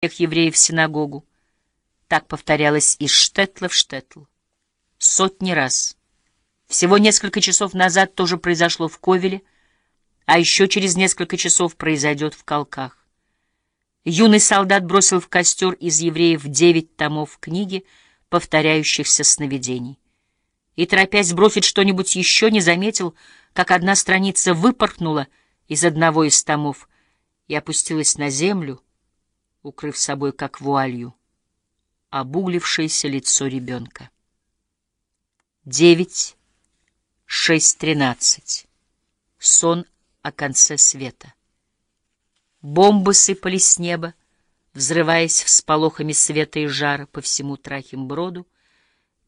всех евреев в синагогу. Так повторялось из штетла в штетл. Сотни раз. Всего несколько часов назад тоже произошло в Ковеле, а еще через несколько часов произойдет в Колках. Юный солдат бросил в костер из евреев девять томов книги, повторяющихся сновидений. И, торопясь бросить что-нибудь еще, не заметил, как одна страница выпорхнула из одного из томов и опустилась на землю, укрыв собой как вуалью обуглившееся лицо ребенка. Девять, шесть, тринадцать. Сон о конце света. Бомбы сыпались с неба, взрываясь всполохами света и жара по всему Трахимброду.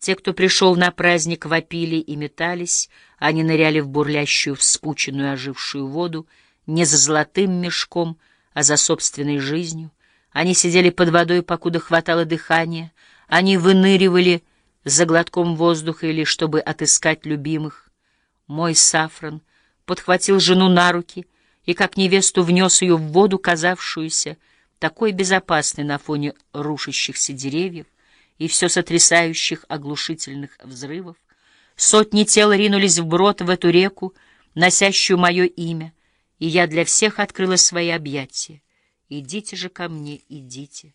Те, кто пришел на праздник, вопили и метались, они ныряли в бурлящую, вспученную, ожившую воду, не за золотым мешком, а за собственной жизнью. Они сидели под водой, покуда хватало дыхания, они выныривали за глотком воздуха или чтобы отыскать любимых. Мой Сафран подхватил жену на руки — и как невесту внес ее в воду, казавшуюся такой безопасной на фоне рушащихся деревьев и все сотрясающих оглушительных взрывов. Сотни тел ринулись вброд в эту реку, носящую мое имя, и я для всех открыла свои объятия. Идите же ко мне, идите.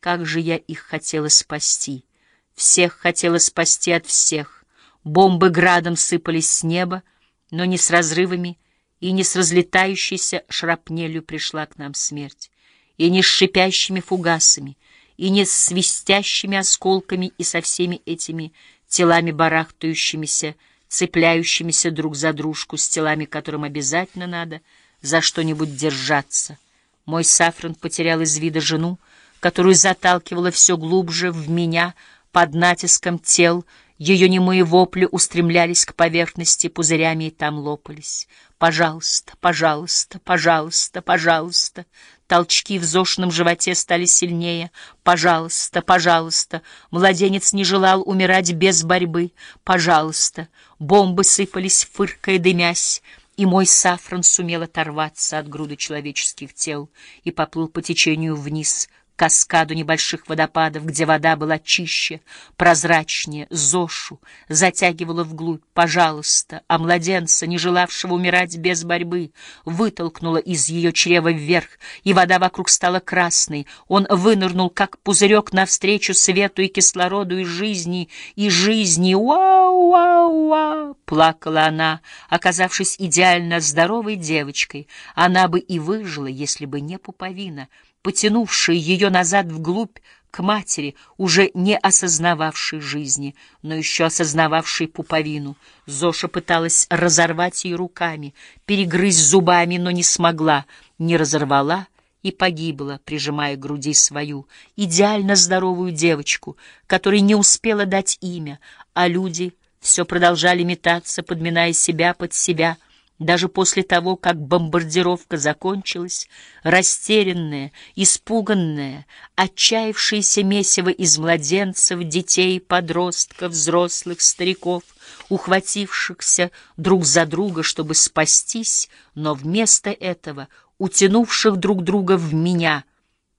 Как же я их хотела спасти! Всех хотела спасти от всех. Бомбы градом сыпались с неба, но не с разрывами, и не с разлетающейся шрапнелью пришла к нам смерть, и не с шипящими фугасами, и не с свистящими осколками и со всеми этими телами барахтающимися, цепляющимися друг за дружку, с телами которым обязательно надо за что-нибудь держаться. Мой Сафран потерял из вида жену, которую заталкивала все глубже в меня под натиском тел, ее немые вопли устремлялись к поверхности пузырями и там лопались. Пожалуйста, пожалуйста, пожалуйста, пожалуйста. Толчки в зошенном животе стали сильнее. Пожалуйста, пожалуйста. Младенец не желал умирать без борьбы. Пожалуйста. Бомбы сыпались, фыркая, дымясь. И мой сафран сумел оторваться от груды человеческих тел и поплыл по течению вниз — каскаду небольших водопадов, где вода была чище, прозрачнее, Зошу затягивала вглубь. Пожалуйста, а младенца, не желавшего умирать без борьбы, вытолкнула из ее чрева вверх, и вода вокруг стала красной. Он вынырнул, как пузырек, навстречу свету и кислороду, и жизни, и жизни. «Уау-уау-уау!» — плакала она, оказавшись идеально здоровой девочкой. Она бы и выжила, если бы не пуповина — потянувшие ее назад вглубь к матери, уже не осознававшей жизни, но еще осознававшей пуповину. Зоша пыталась разорвать ее руками, перегрызть зубами, но не смогла, не разорвала и погибла, прижимая к груди свою идеально здоровую девочку, которой не успела дать имя, а люди все продолжали метаться, подминая себя под себя — даже после того, как бомбардировка закончилась, растерянная, испуганная, отчаявшаяся месиво из младенцев, детей, подростков, взрослых, стариков, ухватившихся друг за друга, чтобы спастись, но вместо этого утянувших друг друга в меня —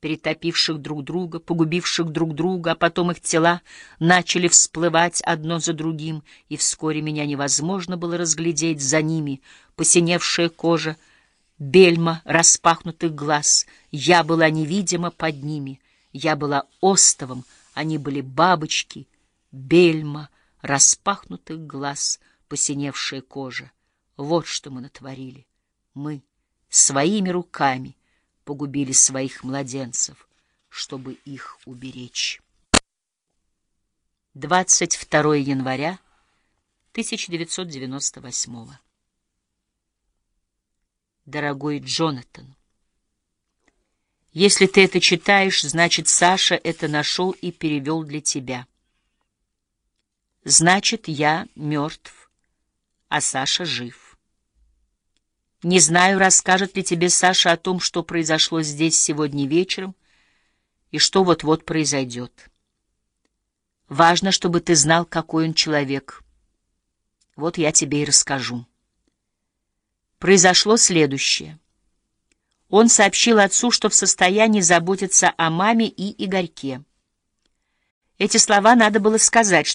перетопивших друг друга, погубивших друг друга, а потом их тела начали всплывать одно за другим, и вскоре меня невозможно было разглядеть за ними, посиневшая кожа, бельма распахнутых глаз. Я была невидима под ними, я была остовом, они были бабочки, бельма распахнутых глаз, посиневшая кожа. Вот что мы натворили. Мы своими руками — погубили своих младенцев, чтобы их уберечь. 22 января 1998 Дорогой Джонатан, если ты это читаешь, значит, Саша это нашел и перевел для тебя. Значит, я мертв, а Саша жив. Не знаю, расскажет ли тебе Саша о том, что произошло здесь сегодня вечером и что вот-вот произойдет. Важно, чтобы ты знал, какой он человек. Вот я тебе и расскажу. Произошло следующее. он сообщил отцу, что в состоянии заботиться о маме и Игорьке. Эти слова надо было сказать,